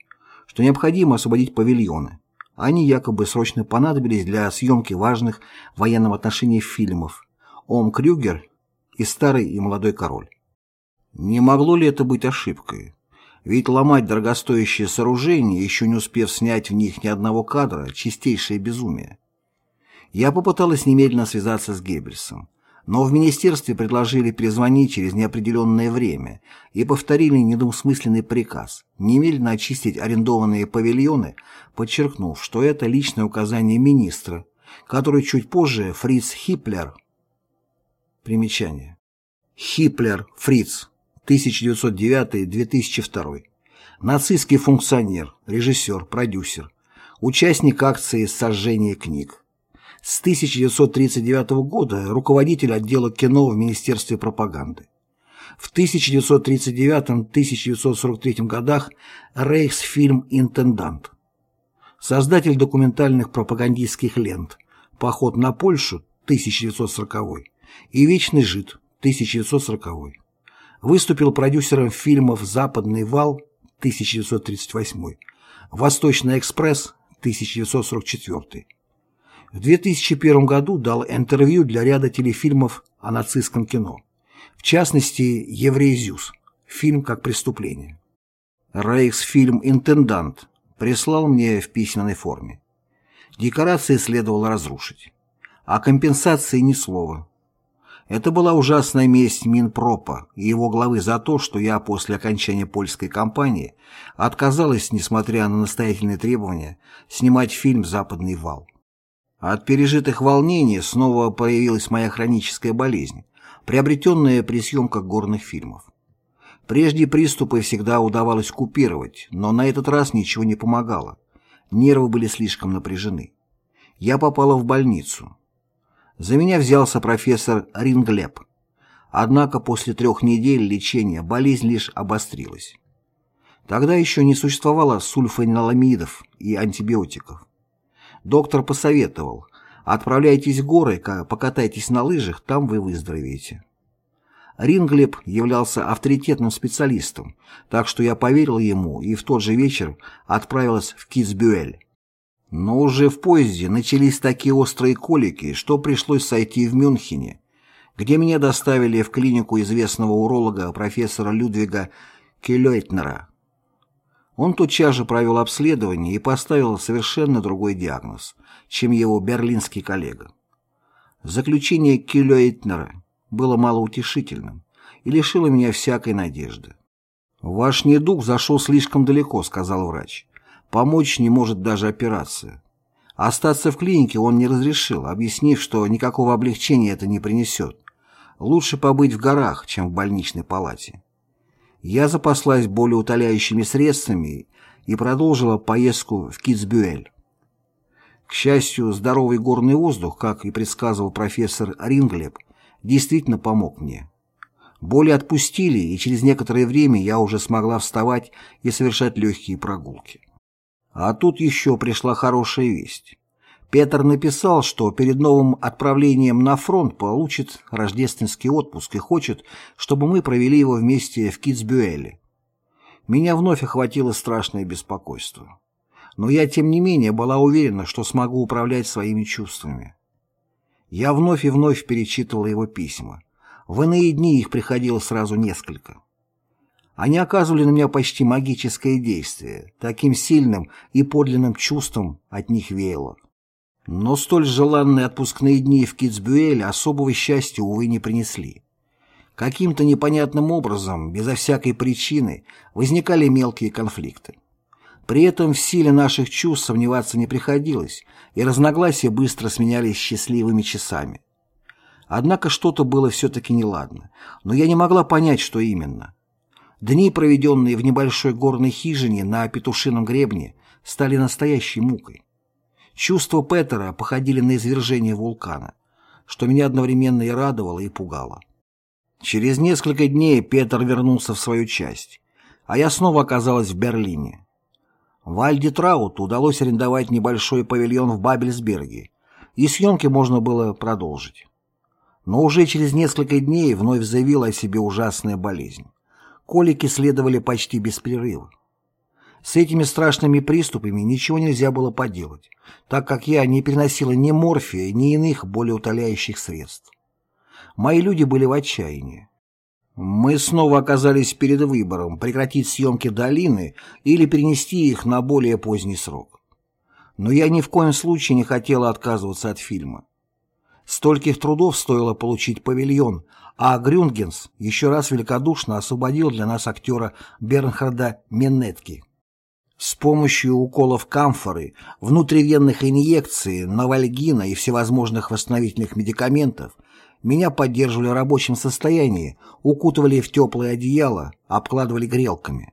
что необходимо освободить павильоны. Они якобы срочно понадобились для съемки важных в военном отношении фильмов «Ом Крюгер» и «Старый и молодой король». Не могло ли это быть ошибкой? Ведь ломать дорогостоящие сооружения, еще не успев снять в них ни одного кадра, чистейшее безумие. Я попыталась немедленно связаться с Геббельсом, но в министерстве предложили перезвонить через неопределенное время и повторили недвусмысленный приказ немедленно очистить арендованные павильоны, подчеркнув, что это личное указание министра, который чуть позже Фриц Хиплер Примечание. Хиплер Фриц 1909-2002. Нацистский функционер, режиссер, продюсер. Участник акции сожжения книг. С 1939 года руководитель отдела кино в Министерстве пропаганды. В 1939-1943 годах рейхсфильм-интендант. Создатель документальных пропагандистских лент «Поход на Польшу» 1940 и «Вечный жид» 1940 Выступил продюсером фильмов «Западный вал» 1938, «Восточный экспресс» 1944. В 2001 году дал интервью для ряда телефильмов о нацистском кино, в частности «Еврей Зюс», фильм как преступление. Рейхсфильм-интендант прислал мне в письменной форме. Декорации следовало разрушить. О компенсации ни слова. Это была ужасная месть Минпропа и его главы за то, что я после окончания польской кампании отказалась, несмотря на настоятельные требования, снимать фильм «Западный вал». От пережитых волнений снова появилась моя хроническая болезнь, приобретенная при съемках горных фильмов. Прежде приступы всегда удавалось купировать, но на этот раз ничего не помогало. Нервы были слишком напряжены. Я попала в больницу. За меня взялся профессор Ринглеб. Однако после трех недель лечения болезнь лишь обострилась. Тогда еще не существовало сульфаниламидов и антибиотиков. Доктор посоветовал, отправляйтесь в горы, покатайтесь на лыжах, там вы выздоровеете. Ринглеб являлся авторитетным специалистом, так что я поверил ему и в тот же вечер отправилась в Китсбюэль. Но уже в поезде начались такие острые колики, что пришлось сойти в Мюнхене, где меня доставили в клинику известного уролога профессора Людвига Келейтнера. Он тотчас же провел обследование и поставил совершенно другой диагноз, чем его берлинский коллега. Заключение Келейтнера было малоутешительным и лишило меня всякой надежды. «Ваш недуг зашел слишком далеко», — сказал врач. Помочь не может даже операция. Остаться в клинике он не разрешил, объяснив, что никакого облегчения это не принесет. Лучше побыть в горах, чем в больничной палате. Я запаслась более утоляющими средствами и продолжила поездку в Китсбюэль. К счастью, здоровый горный воздух, как и предсказывал профессор Ринглеб, действительно помог мне. Боли отпустили, и через некоторое время я уже смогла вставать и совершать легкие прогулки. А тут еще пришла хорошая весть. Петр написал, что перед новым отправлением на фронт получит рождественский отпуск и хочет, чтобы мы провели его вместе в Китсбюэле. Меня вновь охватило страшное беспокойство. Но я, тем не менее, была уверена, что смогу управлять своими чувствами. Я вновь и вновь перечитывала его письма. В иные дни их приходило сразу несколько. Они оказывали на меня почти магическое действие, таким сильным и подлинным чувством от них веяло. Но столь желанные отпускные дни в Китсбюэле особого счастья, увы, не принесли. Каким-то непонятным образом, безо всякой причины, возникали мелкие конфликты. При этом в силе наших чувств сомневаться не приходилось, и разногласия быстро сменялись счастливыми часами. Однако что-то было все-таки неладно, но я не могла понять, что именно. Дни, проведенные в небольшой горной хижине на Петушином гребне, стали настоящей мукой. Чувства Петера походили на извержение вулкана, что меня одновременно и радовало, и пугало. Через несколько дней Петр вернулся в свою часть, а я снова оказалась в Берлине. Вальде Трауту удалось арендовать небольшой павильон в Бабельсберге, и съемки можно было продолжить. Но уже через несколько дней вновь заявила о себе ужасная болезнь. Колики следовали почти без прерыва. С этими страшными приступами ничего нельзя было поделать, так как я не переносила ни морфия, ни иных более утоляющих средств. Мои люди были в отчаянии. Мы снова оказались перед выбором прекратить съемки «Долины» или перенести их на более поздний срок. Но я ни в коем случае не хотела отказываться от фильма. Стольких трудов стоило получить павильон, а Грюнгенс еще раз великодушно освободил для нас актера Бернхарда Меннетки. С помощью уколов камфоры, внутривенных инъекций, навальгина и всевозможных восстановительных медикаментов меня поддерживали в рабочем состоянии, укутывали в теплое одеяло, обкладывали грелками.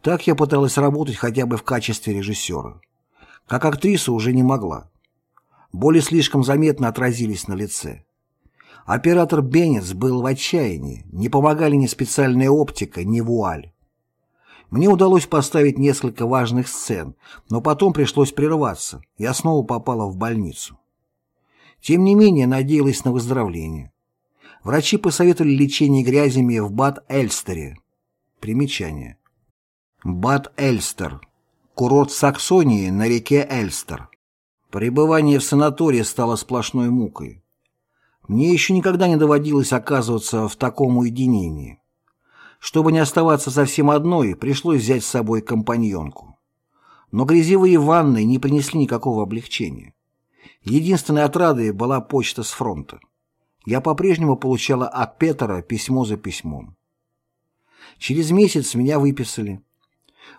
Так я пыталась работать хотя бы в качестве режиссера. Как актриса уже не могла. Боли слишком заметно отразились на лице. Оператор Беннетс был в отчаянии, не помогали ни специальная оптика, ни вуаль. Мне удалось поставить несколько важных сцен, но потом пришлось прерваться, я снова попала в больницу. Тем не менее, надеялась на выздоровление. Врачи посоветовали лечение грязями в Бад-Эльстере. Примечание. Бад-Эльстер. Курорт Саксонии на реке Эльстер. Пребывание в санатории стало сплошной мукой. Мне еще никогда не доводилось оказываться в таком уединении. Чтобы не оставаться совсем одной, пришлось взять с собой компаньонку. Но грязевые ванны не принесли никакого облегчения. Единственной отрадой была почта с фронта. Я по-прежнему получала от Петера письмо за письмом. Через месяц меня выписали.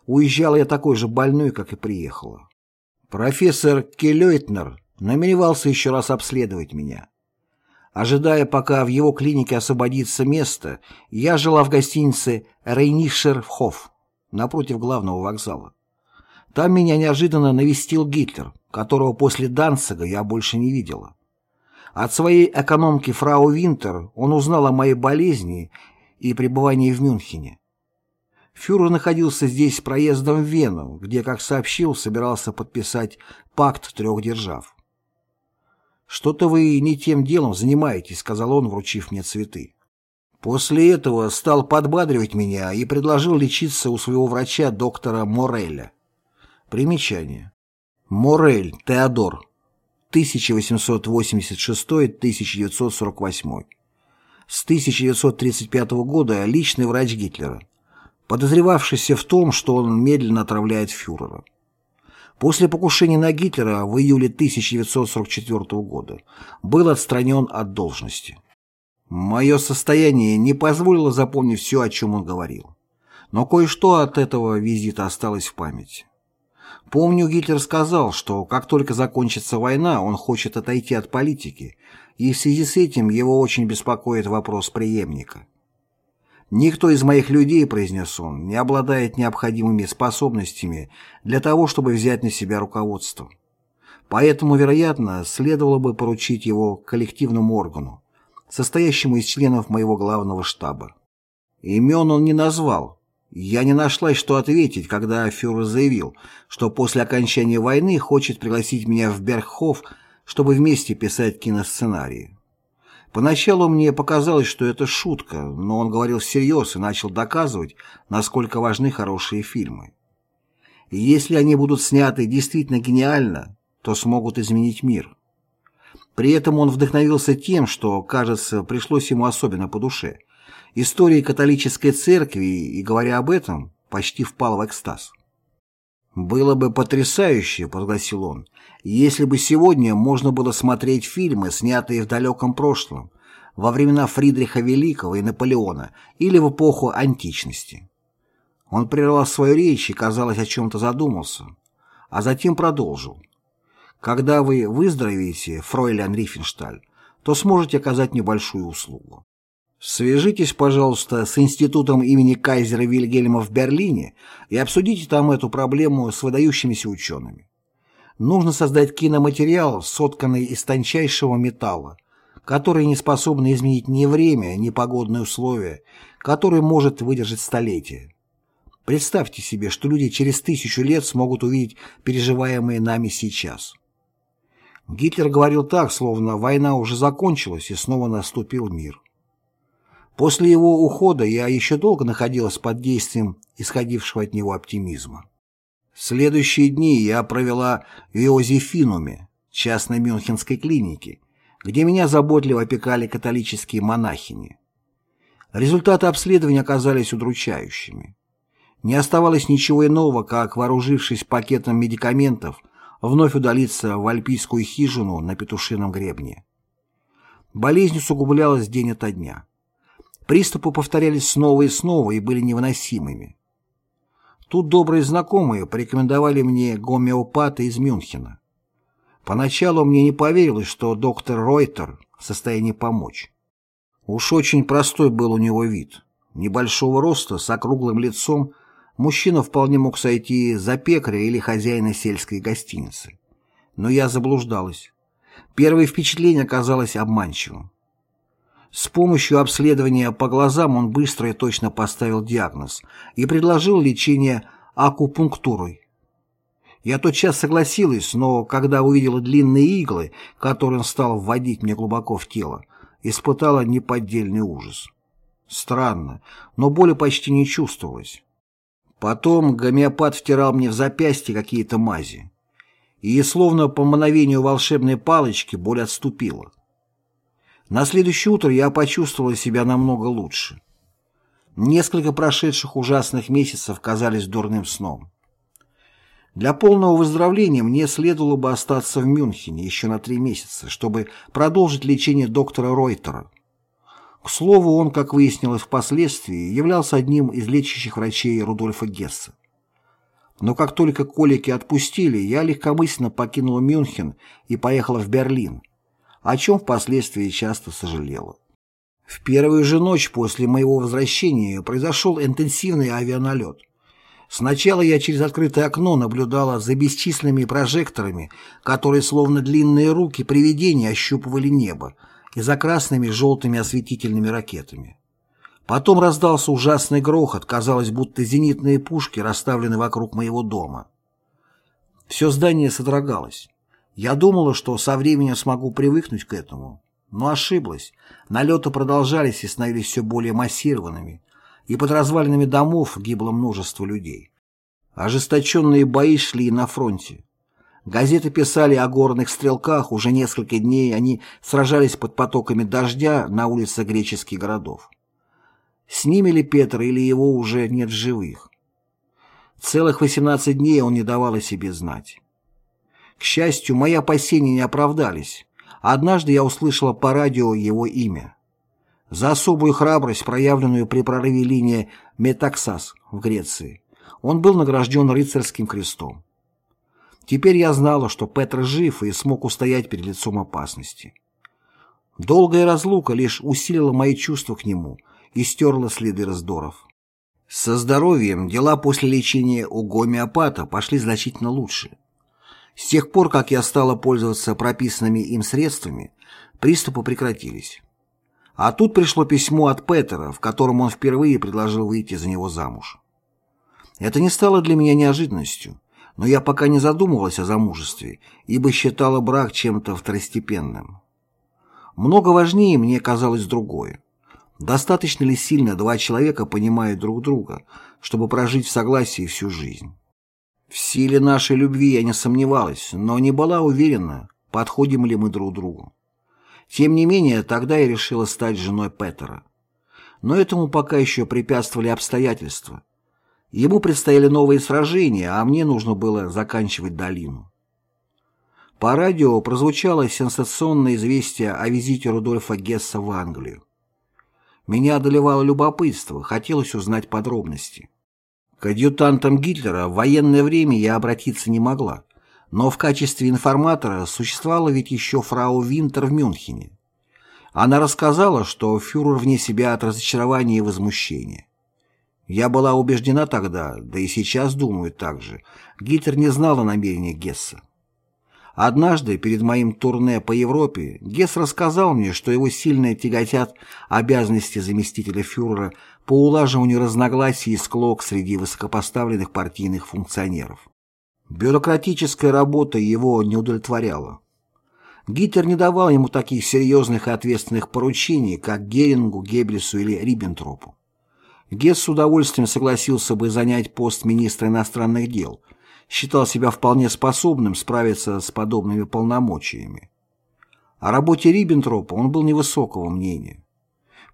Уезжала я такой же больной, как и приехала. Профессор Келейтнер намеревался еще раз обследовать меня. Ожидая, пока в его клинике освободится место, я жила в гостинице Рейнишерхоф напротив главного вокзала. Там меня неожиданно навестил Гитлер, которого после Данцига я больше не видела. От своей экономки фрау Винтер он узнал о моей болезни и пребывании в Мюнхене. Фюрер находился здесь с проездом в Вену, где, как сообщил, собирался подписать пакт трех держав. «Что-то вы не тем делом занимаетесь», — сказал он, вручив мне цветы. После этого стал подбадривать меня и предложил лечиться у своего врача доктора Мореля. Примечание. Морель Теодор. 1886-1948. С 1935 года личный врач Гитлера, подозревавшийся в том, что он медленно отравляет фюрера. После покушения на Гитлера в июле 1944 года был отстранен от должности. Мое состояние не позволило запомнить все, о чем он говорил. Но кое-что от этого визита осталось в памяти. Помню, Гитлер сказал, что как только закончится война, он хочет отойти от политики, и в связи с этим его очень беспокоит вопрос преемника. «Никто из моих людей, — произнес он, — не обладает необходимыми способностями для того, чтобы взять на себя руководство. Поэтому, вероятно, следовало бы поручить его коллективному органу, состоящему из членов моего главного штаба. Имен он не назвал, Я не нашла, что ответить, когда фюрер заявил, что после окончания войны хочет пригласить меня в Бергхоф, чтобы вместе писать киносценарии. Поначалу мне показалось, что это шутка, но он говорил всерьез и начал доказывать, насколько важны хорошие фильмы. И если они будут сняты действительно гениально, то смогут изменить мир. При этом он вдохновился тем, что, кажется, пришлось ему особенно по душе – историей католической церкви и, говоря об этом, почти впал в экстаз. «Было бы потрясающе», — прогласил он, «если бы сегодня можно было смотреть фильмы, снятые в далеком прошлом, во времена Фридриха Великого и Наполеона или в эпоху античности». Он прервал свою речь и, казалось, о чем-то задумался, а затем продолжил. «Когда вы выздоровеете, фройлян Рифеншталь, то сможете оказать небольшую услугу. Свяжитесь, пожалуйста, с институтом имени Кайзера Вильгельма в Берлине и обсудите там эту проблему с выдающимися учеными. Нужно создать киноматериал, сотканный из тончайшего металла, который не способен изменить ни время, ни погодные условия, который может выдержать столетия. Представьте себе, что люди через тысячу лет смогут увидеть переживаемые нами сейчас. Гитлер говорил так, словно война уже закончилась и снова наступил мир. После его ухода я еще долго находилась под действием исходившего от него оптимизма. Следующие дни я провела в Иозефинуме, частной мюнхенской клинике, где меня заботливо опекали католические монахини. Результаты обследования оказались удручающими. Не оставалось ничего иного, как, вооружившись пакетом медикаментов, вновь удалиться в альпийскую хижину на петушином гребне. Болезнь усугублялась день ото дня. Приступы повторялись снова и снова и были невыносимыми. Тут добрые знакомые порекомендовали мне гомеопата из Мюнхена. Поначалу мне не поверилось, что доктор Ройтер в состоянии помочь. Уж очень простой был у него вид. Небольшого роста, с округлым лицом, мужчина вполне мог сойти за пекаря или хозяина сельской гостиницы. Но я заблуждалась. Первое впечатление оказалось обманчивым. С помощью обследования по глазам он быстро и точно поставил диагноз и предложил лечение акупунктурой. Я тотчас согласилась, но когда увидела длинные иглы, которые он стал вводить мне глубоко в тело, испытала неподдельный ужас. Странно, но боли почти не чувствовалось. Потом гомеопат втирал мне в запястье какие-то мази. И словно по мановению волшебной палочки боль отступила. На следующее утро я почувствовала себя намного лучше. Несколько прошедших ужасных месяцев казались дурным сном. Для полного выздоровления мне следовало бы остаться в Мюнхене еще на три месяца, чтобы продолжить лечение доктора Ройтера. К слову, он, как выяснилось впоследствии, являлся одним из лечащих врачей Рудольфа Гесса. Но как только колики отпустили, я легкомысленно покинула Мюнхен и поехала в Берлин, о чем впоследствии часто сожалела. В первую же ночь после моего возвращения произошел интенсивный авианалет. Сначала я через открытое окно наблюдала за бесчисленными прожекторами, которые словно длинные руки привидения ощупывали небо, и за красными желтыми осветительными ракетами. Потом раздался ужасный грохот, казалось, будто зенитные пушки расставлены вокруг моего дома. Все здание содрогалось. Я думала, что со временем смогу привыкнуть к этому, но ошиблась. Налеты продолжались и становились все более массированными, и под развалинами домов гибло множество людей. Ожесточенные бои шли и на фронте. Газеты писали о горных стрелках, уже несколько дней они сражались под потоками дождя на улицах греческих городов. С ними ли Петр или его уже нет живых? Целых 18 дней он не давал о себе знать. К счастью, мои опасения не оправдались. Однажды я услышала по радио его имя. За особую храбрость, проявленную при прорыве линии Метаксас в Греции, он был награжден рыцарским крестом. Теперь я знала, что Петр жив и смог устоять перед лицом опасности. Долгая разлука лишь усилила мои чувства к нему и стерла следы раздоров. Со здоровьем дела после лечения у гомеопата пошли значительно лучше. С тех пор, как я стала пользоваться прописанными им средствами, приступы прекратились. А тут пришло письмо от Петера, в котором он впервые предложил выйти за него замуж. Это не стало для меня неожиданностью, но я пока не задумывалась о замужестве, ибо считала брак чем-то второстепенным. Много важнее мне казалось другое. Достаточно ли сильно два человека понимают друг друга, чтобы прожить в согласии всю жизнь? В силе нашей любви я не сомневалась, но не была уверена, подходим ли мы друг другу. Тем не менее, тогда я решила стать женой Петера. Но этому пока еще препятствовали обстоятельства. Ему предстояли новые сражения, а мне нужно было заканчивать долину. По радио прозвучало сенсационное известие о визите Рудольфа Гесса в Англию. Меня одолевало любопытство, хотелось узнать подробности. К адъютантам Гитлера в военное время я обратиться не могла, но в качестве информатора существовала ведь еще фрау Винтер в Мюнхене. Она рассказала, что фюрер вне себя от разочарования и возмущения. Я была убеждена тогда, да и сейчас думаю так же, Гитлер не знал о намерениях Гесса. Однажды, перед моим турне по Европе, Гесс рассказал мне, что его сильно тяготят обязанности заместителя фюрера по улаживанию разногласий и склок среди высокопоставленных партийных функционеров. Бюрократическая работа его не удовлетворяла. Гитлер не давал ему таких серьезных и ответственных поручений, как Герингу, Геббельсу или Риббентропу. Гесс с удовольствием согласился бы занять пост министра иностранных дел, считал себя вполне способным справиться с подобными полномочиями. О работе Риббентропа он был невысокого мнения.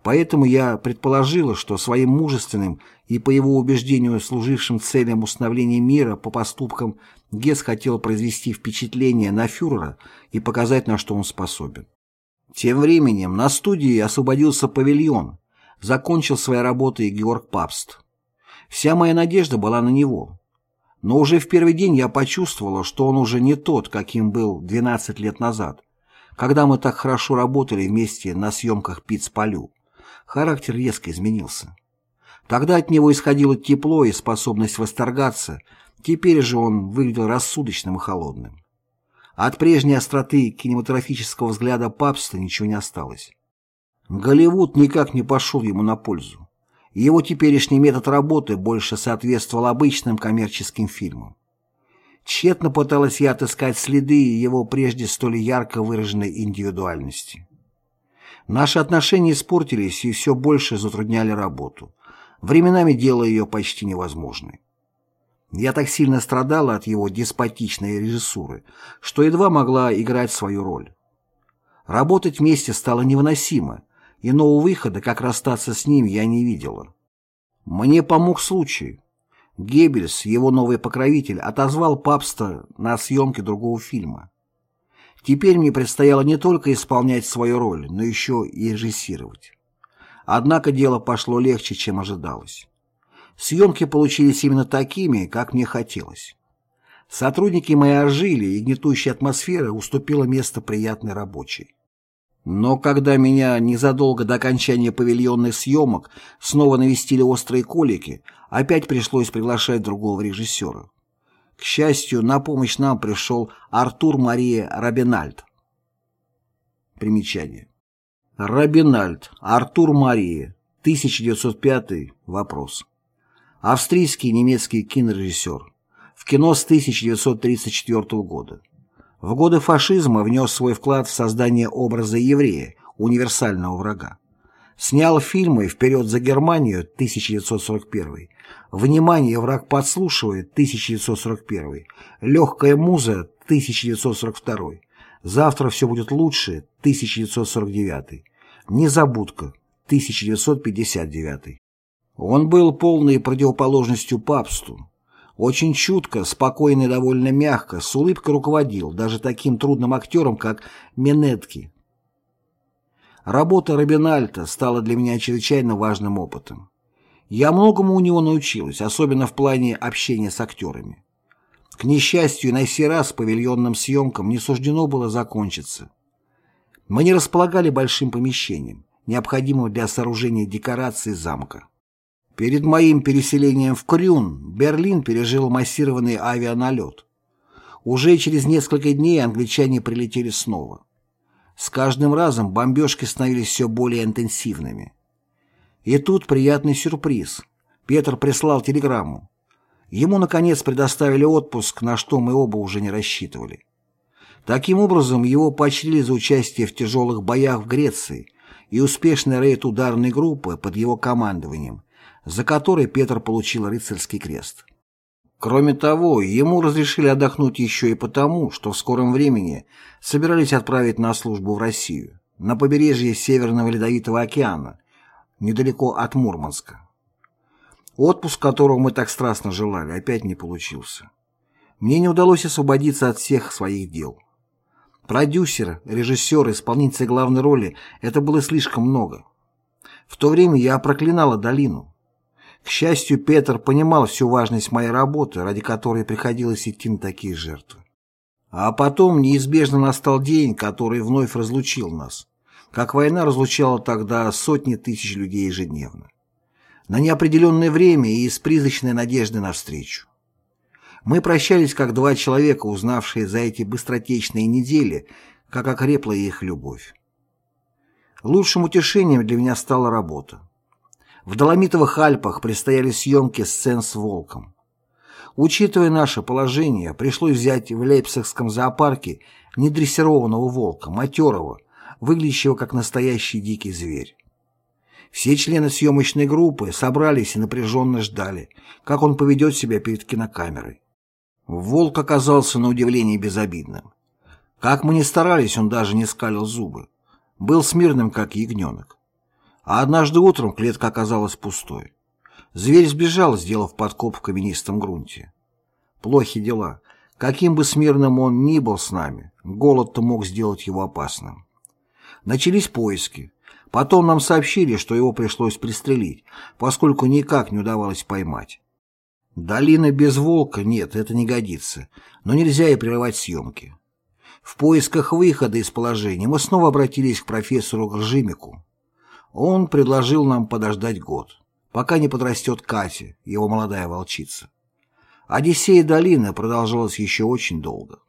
Поэтому я предположила, что своим мужественным и, по его убеждению, служившим целям установления мира по поступкам Гесс хотел произвести впечатление на фюрера и показать, на что он способен. Тем временем на студии освободился павильон, закончил свои работы Георг Папст. Вся моя надежда была на него. Но уже в первый день я почувствовала, что он уже не тот, каким был 12 лет назад, когда мы так хорошо работали вместе на съемках «Пиц-полю». Характер резко изменился. Тогда от него исходило тепло и способность восторгаться, теперь же он выглядел рассудочным и холодным. От прежней остроты кинематографического взгляда папства ничего не осталось. Голливуд никак не пошел ему на пользу. Его теперешний метод работы больше соответствовал обычным коммерческим фильмам. Тщетно пыталась я отыскать следы его прежде столь ярко выраженной индивидуальности. Наши отношения испортились и все больше затрудняли работу, временами делая ее почти невозможной. Я так сильно страдала от его деспотичной режиссуры, что едва могла играть свою роль. Работать вместе стало невыносимо, иного выхода, как расстаться с ним, я не видела. Мне помог случай. Геббельс, его новый покровитель, отозвал папство на съемки другого фильма. Теперь мне предстояло не только исполнять свою роль, но еще и режиссировать. Однако дело пошло легче, чем ожидалось. Съемки получились именно такими, как мне хотелось. Сотрудники мои ожили, и гнетущая атмосфера уступила место приятной рабочей. Но когда меня незадолго до окончания павильонных съемок снова навестили острые колики, опять пришлось приглашать другого режиссера. К счастью, на помощь нам пришел Артур Мария Рабинальд. Примечание. Рабинальд, Артур Мария, 1905 вопрос. Австрийский немецкий кинорежиссер. В кино с 1934 года. В годы фашизма внес свой вклад в создание образа еврея, универсального врага. Снял фильмы «Вперед за Германию» 1941, «Внимание, враг подслушивает» 1941, «Легкая муза» 1942, «Завтра все будет лучше» 1949, «Незабудка» 1959. Он был полной противоположностью папству. Очень чутко, спокойно и довольно мягко, с улыбкой руководил даже таким трудным актером, как Менетки. Работа Робинальта стала для меня чрезвычайно важным опытом. Я многому у него научилась, особенно в плане общения с актерами. К несчастью, на сей раз павильонным съемкам не суждено было закончиться. Мы не располагали большим помещением, необходимым для сооружения декораций замка. Перед моим переселением в Крюн Берлин пережил массированный авианалет. Уже через несколько дней англичане прилетели снова. С каждым разом бомбежки становились все более интенсивными. И тут приятный сюрприз. Петр прислал телеграмму. Ему, наконец, предоставили отпуск, на что мы оба уже не рассчитывали. Таким образом, его поощрили за участие в тяжелых боях в Греции и успешный рейд ударной группы под его командованием, за который Петр получил рыцарский крест. Кроме того, ему разрешили отдохнуть еще и потому, что в скором времени собирались отправить на службу в Россию, на побережье Северного Ледовитого океана, недалеко от Мурманска. Отпуск, которого мы так страстно желали, опять не получился. Мне не удалось освободиться от всех своих дел. Продюсер, режиссер, исполнитель главной роли – это было слишком много. В то время я проклинала долину. К счастью, Петр понимал всю важность моей работы, ради которой приходилось идти на такие жертвы. А потом неизбежно настал день, который вновь разлучил нас, как война разлучала тогда сотни тысяч людей ежедневно. На неопределенное время и с призрачной надеждой навстречу. Мы прощались как два человека, узнавшие за эти быстротечные недели, как окрепла их любовь. Лучшим утешением для меня стала работа. В Доломитовых Альпах предстояли съемки сцен с волком. Учитывая наше положение, пришлось взять в Лейпцигском зоопарке недрессированного волка, матерого, выглядящего как настоящий дикий зверь. Все члены съемочной группы собрались и напряженно ждали, как он поведет себя перед кинокамерой. Волк оказался на удивление безобидным. Как мы ни старались, он даже не скалил зубы. Был смирным, как ягненок. А однажды утром клетка оказалась пустой. Зверь сбежал, сделав подкоп в каменистом грунте. Плохи дела. Каким бы смирным он ни был с нами, голод-то мог сделать его опасным. Начались поиски. Потом нам сообщили, что его пришлось пристрелить, поскольку никак не удавалось поймать. Долина без волка нет, это не годится, но нельзя и прерывать съемки. В поисках выхода из положения мы снова обратились к профессору Гржимику. Он предложил нам подождать год, пока не подрастет Катя, его молодая волчица. Одиссея долины продолжалась еще очень долго.